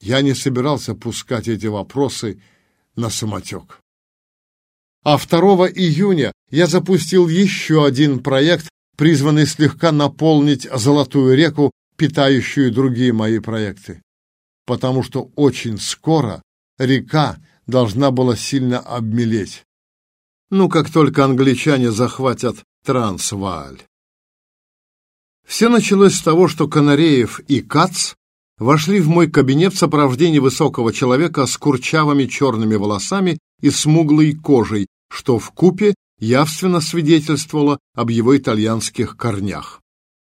Я не собирался пускать эти вопросы на самотек. А 2 июня я запустил еще один проект, призванный слегка наполнить Золотую реку, питающую другие мои проекты. Потому что очень скоро река должна была сильно обмелеть. Ну, как только англичане захватят Трансвааль. Все началось с того, что Канареев и Кац вошли в мой кабинет в сопровождении высокого человека с курчавыми черными волосами и смуглой кожей, что в купе явственно свидетельствовало об его итальянских корнях.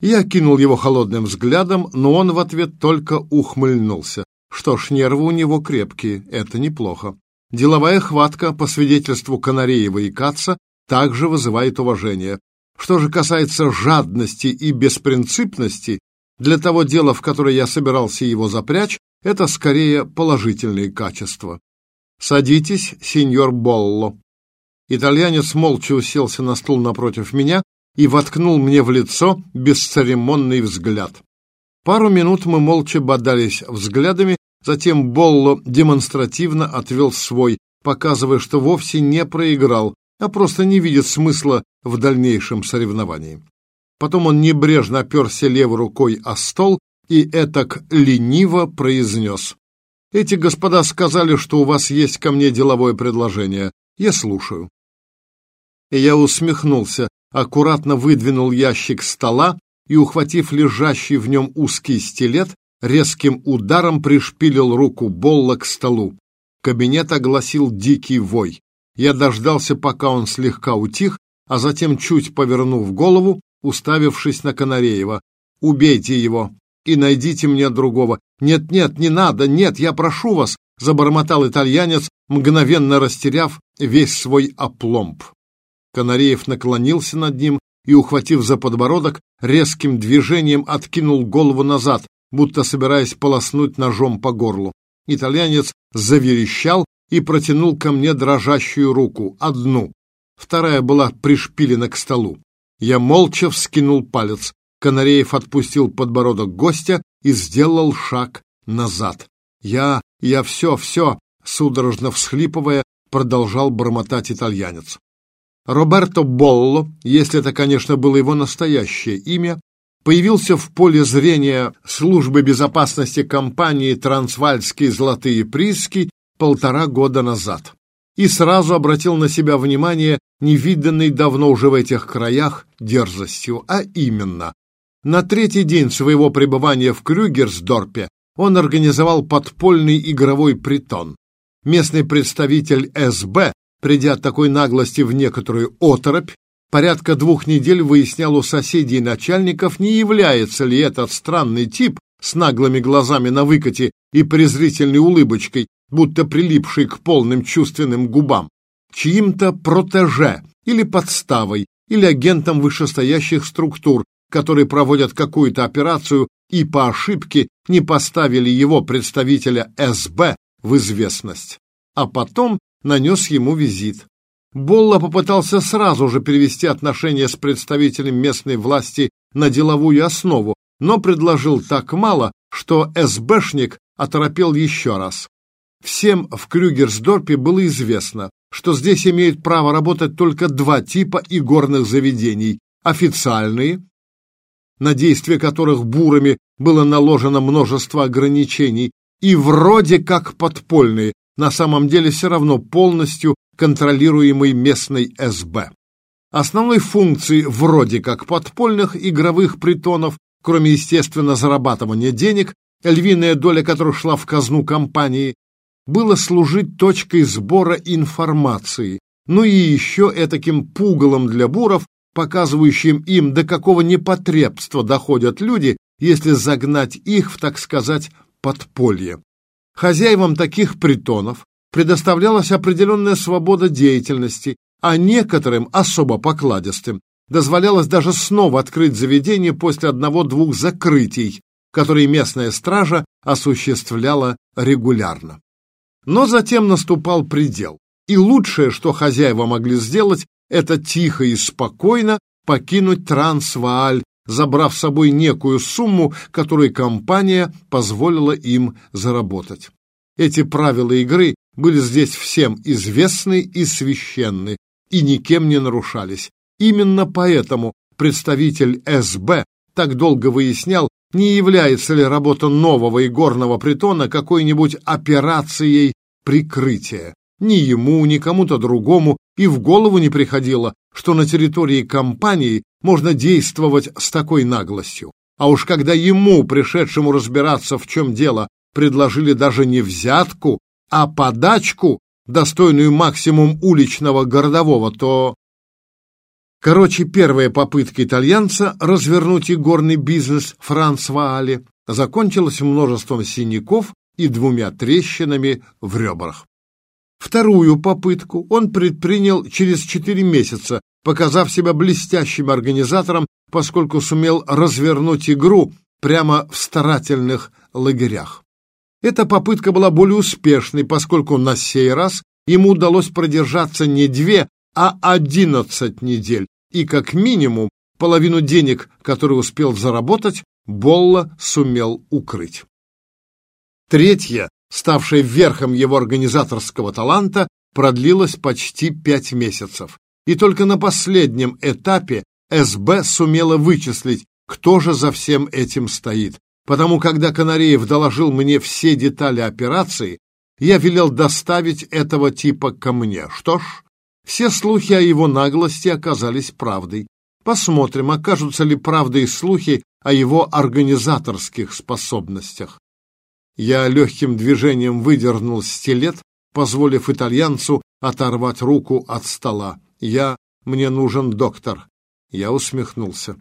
Я кинул его холодным взглядом, но он в ответ только ухмыльнулся. Что ж, нервы у него крепкие, это неплохо. Деловая хватка, по свидетельству Канареева и Каца, также вызывает уважение. Что же касается жадности и беспринципности, для того дела, в которое я собирался его запрячь, это скорее положительные качества. «Садитесь, сеньор Болло». Итальянец молча уселся на стул напротив меня и воткнул мне в лицо бесцеремонный взгляд. Пару минут мы молча бодались взглядами, затем Болло демонстративно отвел свой, показывая, что вовсе не проиграл, а просто не видит смысла в дальнейшем соревновании. Потом он небрежно оперся левой рукой о стол и этак лениво произнес. «Эти господа сказали, что у вас есть ко мне деловое предложение. Я слушаю». И я усмехнулся, аккуратно выдвинул ящик стола и, ухватив лежащий в нем узкий стилет, резким ударом пришпилил руку Болла к столу. Кабинет огласил дикий вой. Я дождался, пока он слегка утих, а затем, чуть повернув голову, уставившись на Канареева, «Убейте его и найдите мне другого». «Нет-нет, не надо, нет, я прошу вас», — забормотал итальянец, мгновенно растеряв весь свой опломб. Канареев наклонился над ним и, ухватив за подбородок, резким движением откинул голову назад, будто собираясь полоснуть ножом по горлу. Итальянец заверещал и протянул ко мне дрожащую руку, одну. Вторая была пришпилена к столу. Я молча вскинул палец. Канареев отпустил подбородок гостя и сделал шаг назад. Я, я все, все, судорожно всхлипывая, продолжал бормотать итальянец. Роберто Болло, если это, конечно, было его настоящее имя, появился в поле зрения службы безопасности компании «Трансвальские золотые прииски» полтора года назад и сразу обратил на себя внимание невиданной давно уже в этих краях дерзостью, а именно, на третий день своего пребывания в Крюгерсдорпе он организовал подпольный игровой притон. Местный представитель СБ, придя от такой наглости в некоторую оторопь, порядка двух недель выяснял у соседей и начальников, не является ли этот странный тип с наглыми глазами на выкате и презрительной улыбочкой будто прилипший к полным чувственным губам, чьим-то протеже или подставой, или агентом вышестоящих структур, которые проводят какую-то операцию и по ошибке не поставили его представителя СБ в известность. А потом нанес ему визит. Болла попытался сразу же перевести отношения с представителем местной власти на деловую основу, но предложил так мало, что СБшник оторопел еще раз. Всем в Крюгерсдорпе было известно, что здесь имеют право работать только два типа игорных заведений – официальные, на действие которых бурами было наложено множество ограничений, и вроде как подпольные, на самом деле все равно полностью контролируемый местной СБ. Основной функцией вроде как подпольных игровых притонов, кроме, естественно, зарабатывания денег, львиная доля которых шла в казну компании, было служить точкой сбора информации, ну и еще этаким пугалом для буров, показывающим им, до какого непотребства доходят люди, если загнать их в, так сказать, подполье. Хозяевам таких притонов предоставлялась определенная свобода деятельности, а некоторым, особо покладистым, дозволялось даже снова открыть заведение после одного-двух закрытий, которые местная стража осуществляла регулярно. Но затем наступал предел, и лучшее, что хозяева могли сделать, это тихо и спокойно покинуть Трансвааль забрав с собой некую сумму, которую компания позволила им заработать. Эти правила игры были здесь всем известны и священны, и никем не нарушались. Именно поэтому представитель СБ так долго выяснял, не является ли работа нового игорного притона какой-нибудь операцией прикрытия. Ни ему, ни кому-то другому и в голову не приходило, что на территории компании можно действовать с такой наглостью. А уж когда ему, пришедшему разбираться, в чем дело, предложили даже не взятку, а подачку, достойную максимум уличного городового, то... Короче, первая попытка итальянца развернуть игорный бизнес Франц Ваале закончилась множеством синяков и двумя трещинами в ребрах. Вторую попытку он предпринял через четыре месяца, показав себя блестящим организатором, поскольку сумел развернуть игру прямо в старательных лагерях. Эта попытка была более успешной, поскольку на сей раз ему удалось продержаться не две, а одиннадцать недель, и как минимум половину денег, которые успел заработать, Болла сумел укрыть. Третья, ставшая верхом его организаторского таланта, продлилась почти пять месяцев. И только на последнем этапе СБ сумела вычислить, кто же за всем этим стоит. Потому когда Канареев доложил мне все детали операции, я велел доставить этого типа ко мне. Что ж, все слухи о его наглости оказались правдой. Посмотрим, окажутся ли правдой слухи о его организаторских способностях. Я легким движением выдернул стилет, позволив итальянцу оторвать руку от стола. Я... мне нужен доктор. Я усмехнулся.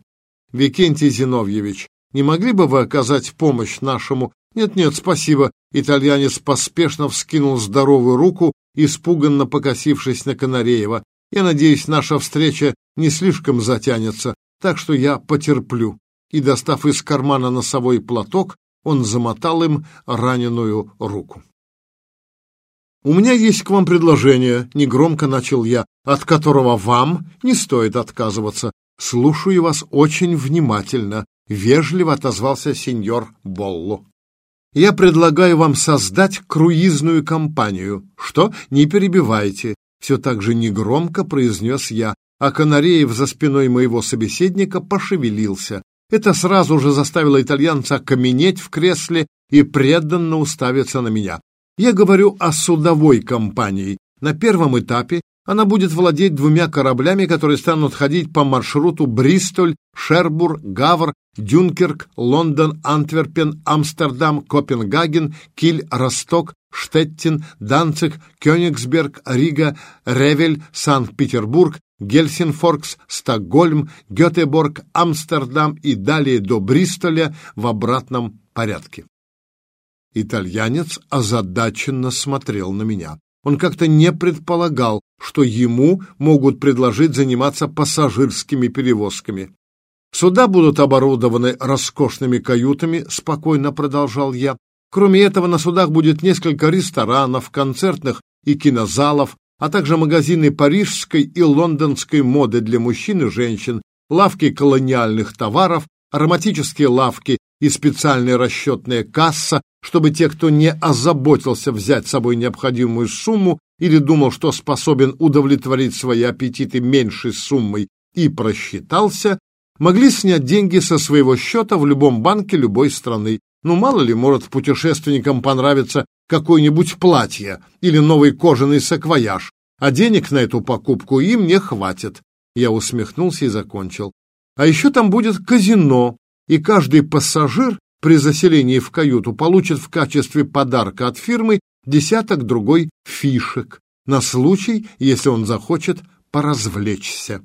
Викентий Зиновьевич, не могли бы вы оказать помощь нашему... Нет-нет, спасибо. Итальянец поспешно вскинул здоровую руку испуганно покосившись на Канареева. «Я надеюсь, наша встреча не слишком затянется, так что я потерплю». И, достав из кармана носовой платок, он замотал им раненую руку. «У меня есть к вам предложение», — негромко начал я, «от которого вам не стоит отказываться. Слушаю вас очень внимательно», — вежливо отозвался сеньор Болло я предлагаю вам создать круизную компанию. Что? Не перебивайте. Все так же негромко произнес я, а Канареев за спиной моего собеседника пошевелился. Это сразу же заставило итальянца окаменеть в кресле и преданно уставиться на меня. Я говорю о судовой компании. На первом этапе она будет владеть двумя кораблями, которые станут ходить по маршруту Бристоль, Шербур, Гавр, Дюнкерк, Лондон, Антверпен, Амстердам, Копенгаген, Киль, Росток, Штеттин, Данциг, Кёнигсберг, Рига, Ревель, Санкт-Петербург, Гельсинфоркс, Стокгольм, Гетеборг, Амстердам и далее до Бристоля в обратном порядке. Итальянец озадаченно смотрел на меня. Он как-то не предполагал, что ему могут предложить заниматься пассажирскими перевозками. Суда будут оборудованы роскошными каютами, спокойно продолжал я. Кроме этого, на судах будет несколько ресторанов, концертных и кинозалов, а также магазины парижской и лондонской моды для мужчин и женщин, лавки колониальных товаров, ароматические лавки и специальная расчетная касса, чтобы те, кто не озаботился взять с собой необходимую сумму или думал, что способен удовлетворить свои аппетиты меньшей суммой и просчитался, могли снять деньги со своего счета в любом банке любой страны. Ну, мало ли, может, путешественникам понравится какое-нибудь платье или новый кожаный саквояж, а денег на эту покупку им не хватит. Я усмехнулся и закончил. А еще там будет казино, и каждый пассажир при заселении в каюту получит в качестве подарка от фирмы десяток другой фишек на случай, если он захочет поразвлечься.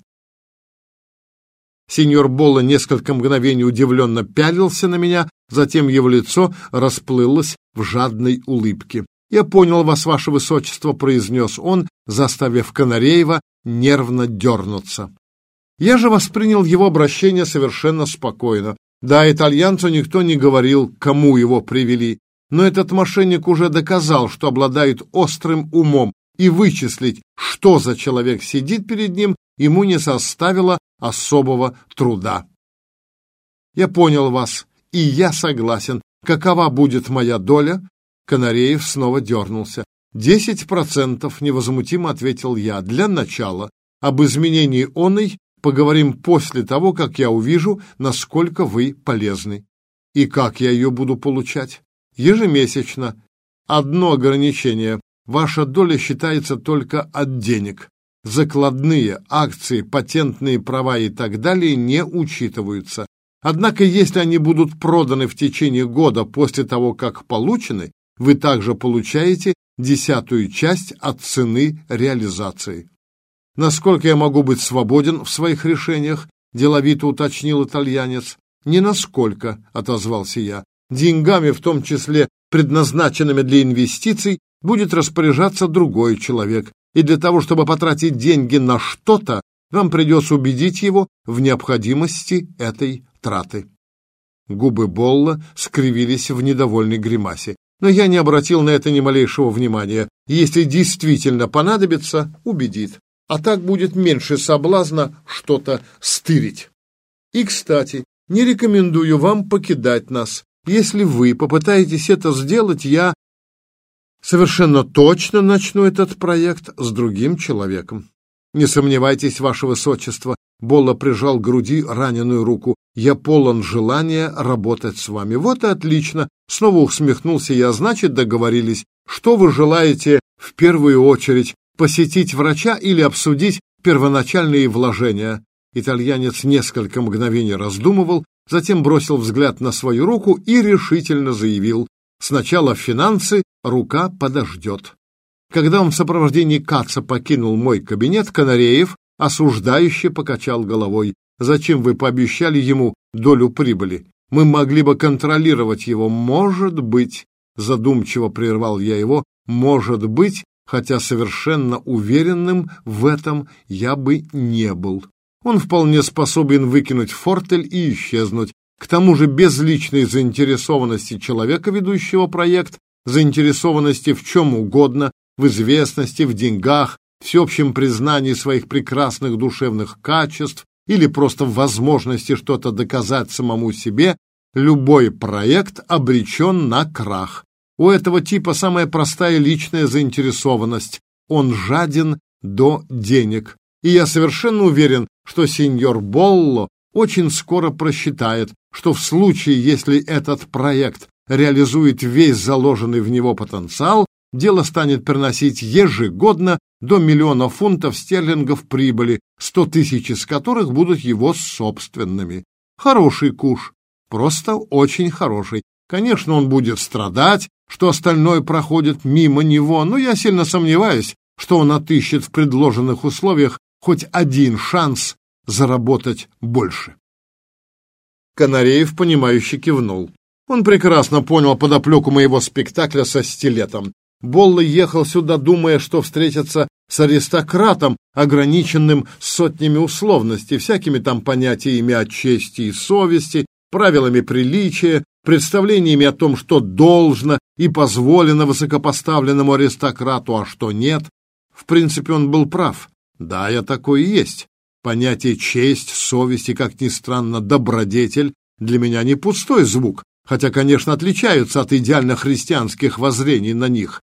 Сеньор Болла несколько мгновений удивленно пялился на меня, затем его лицо расплылось в жадной улыбке. «Я понял вас, ваше высочество», — произнес он, заставив Канареева нервно дернуться. Я же воспринял его обращение совершенно спокойно. Да, итальянцу никто не говорил, кому его привели, но этот мошенник уже доказал, что обладает острым умом, и вычислить, что за человек сидит перед ним, ему не составило особого труда. Я понял вас, и я согласен. Какова будет моя доля?» Канареев снова дернулся. «Десять процентов», — невозмутимо ответил я. «Для начала. Об изменении оной поговорим после того, как я увижу, насколько вы полезны. И как я ее буду получать? Ежемесячно. Одно ограничение. Ваша доля считается только от денег. Закладные, акции, патентные права и так далее не учитываются. Однако, если они будут проданы в течение года после того, как получены, вы также получаете десятую часть от цены реализации. Насколько я могу быть свободен в своих решениях, деловито уточнил итальянец. Не насколько, отозвался я. Деньгами, в том числе предназначенными для инвестиций, будет распоряжаться другой человек, и для того, чтобы потратить деньги на что-то, вам придется убедить его в необходимости этой траты. Губы Болла скривились в недовольной гримасе. Но я не обратил на это ни малейшего внимания. Если действительно понадобится, убедит. А так будет меньше соблазна что-то стырить. И, кстати, не рекомендую вам покидать нас. Если вы попытаетесь это сделать, я совершенно точно начну этот проект с другим человеком. Не сомневайтесь, ваше высочество, Болла прижал к груди раненую руку. Я полон желания работать с вами. Вот и отлично. Снова усмехнулся я. Значит, договорились. Что вы желаете в первую очередь? Посетить врача или обсудить первоначальные вложения? Итальянец несколько мгновений раздумывал, затем бросил взгляд на свою руку и решительно заявил. Сначала финансы, рука подождет. Когда он в сопровождении Каца покинул мой кабинет, Канареев осуждающе покачал головой. «Зачем вы пообещали ему долю прибыли? Мы могли бы контролировать его. Может быть...» Задумчиво прервал я его. «Может быть, хотя совершенно уверенным в этом я бы не был. Он вполне способен выкинуть фортель и исчезнуть. К тому же без личной заинтересованности человека, ведущего проект, заинтересованности в чем угодно, в известности, в деньгах, всеобщем признании своих прекрасных душевных качеств или просто в возможности что-то доказать самому себе, любой проект обречен на крах. У этого типа самая простая личная заинтересованность. Он жаден до денег. И я совершенно уверен, что сеньор Болло очень скоро просчитает, что в случае, если этот проект реализует весь заложенный в него потенциал, дело станет приносить ежегодно до миллиона фунтов стерлингов прибыли, сто тысяч из которых будут его собственными. Хороший куш, просто очень хороший. Конечно, он будет страдать, что остальное проходит мимо него, но я сильно сомневаюсь, что он отыщет в предложенных условиях хоть один шанс заработать больше. Канареев, понимающе кивнул. Он прекрасно понял подоплеку моего спектакля со стилетом. Болла ехал сюда, думая, что встретится с аристократом, ограниченным сотнями условностей, всякими там понятиями о чести и совести, правилами приличия, представлениями о том, что должно и позволено высокопоставленному аристократу, а что нет. В принципе, он был прав. Да, я такой и есть. Понятие честь, совесть и, как ни странно, добродетель для меня не пустой звук, хотя, конечно, отличаются от идеально христианских воззрений на них.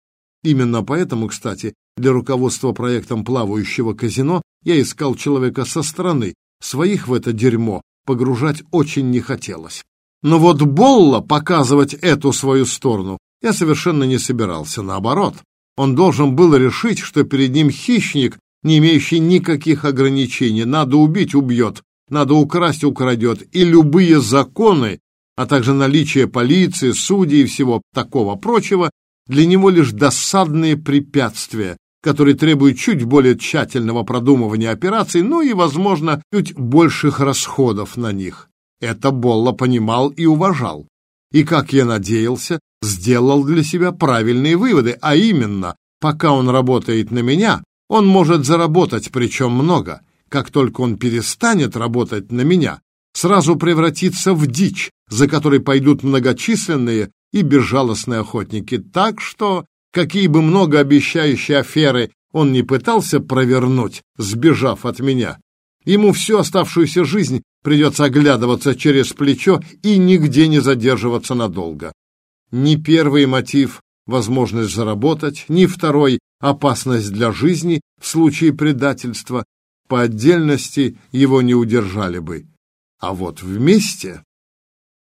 Именно поэтому, кстати, для руководства проектом плавающего казино я искал человека со стороны, своих в это дерьмо погружать очень не хотелось. Но вот Болла показывать эту свою сторону я совершенно не собирался, наоборот. Он должен был решить, что перед ним хищник, не имеющий никаких ограничений. Надо убить — убьет, надо украсть — украдет. И любые законы, а также наличие полиции, судей и всего такого прочего для него лишь досадные препятствия, которые требуют чуть более тщательного продумывания операций, ну и, возможно, чуть больших расходов на них. Это Болла понимал и уважал. И, как я надеялся, сделал для себя правильные выводы, а именно, пока он работает на меня, он может заработать, причем много. Как только он перестанет работать на меня, сразу превратится в дичь, за которой пойдут многочисленные и безжалостные охотники. Так что, какие бы многообещающие аферы он не пытался провернуть, сбежав от меня, ему всю оставшуюся жизнь придется оглядываться через плечо и нигде не задерживаться надолго. Ни первый мотив — возможность заработать, ни второй — опасность для жизни в случае предательства. По отдельности его не удержали бы. А вот вместе